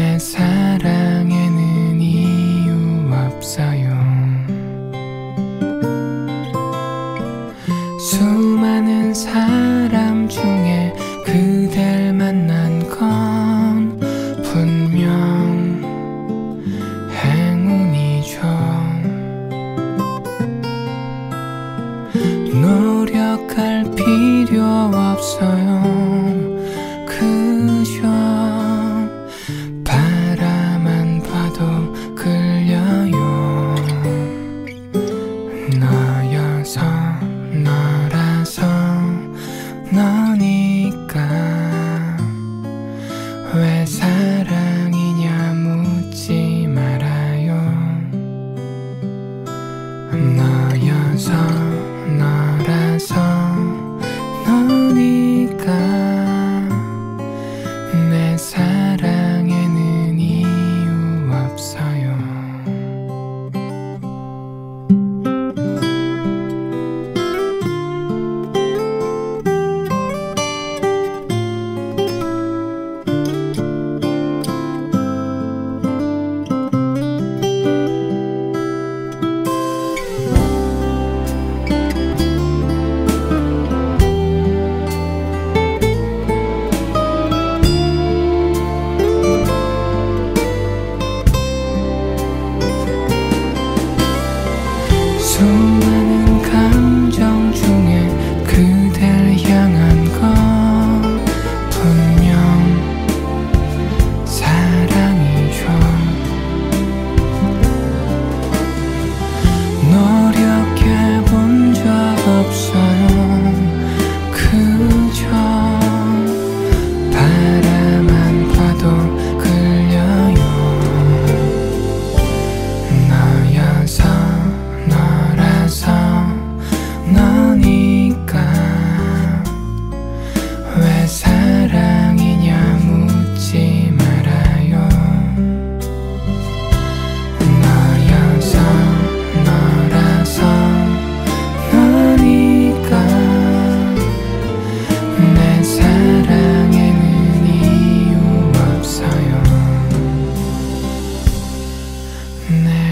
내 사랑에는 이유 없어요. 수많은 사람 중에 그댈 만난 건 분명 행운이죠. 노력할 필요 없어요. 사랑에는 이유 없어 요 수많은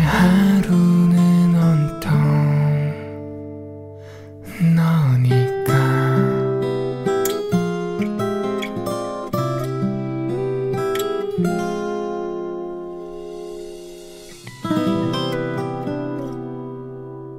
하루.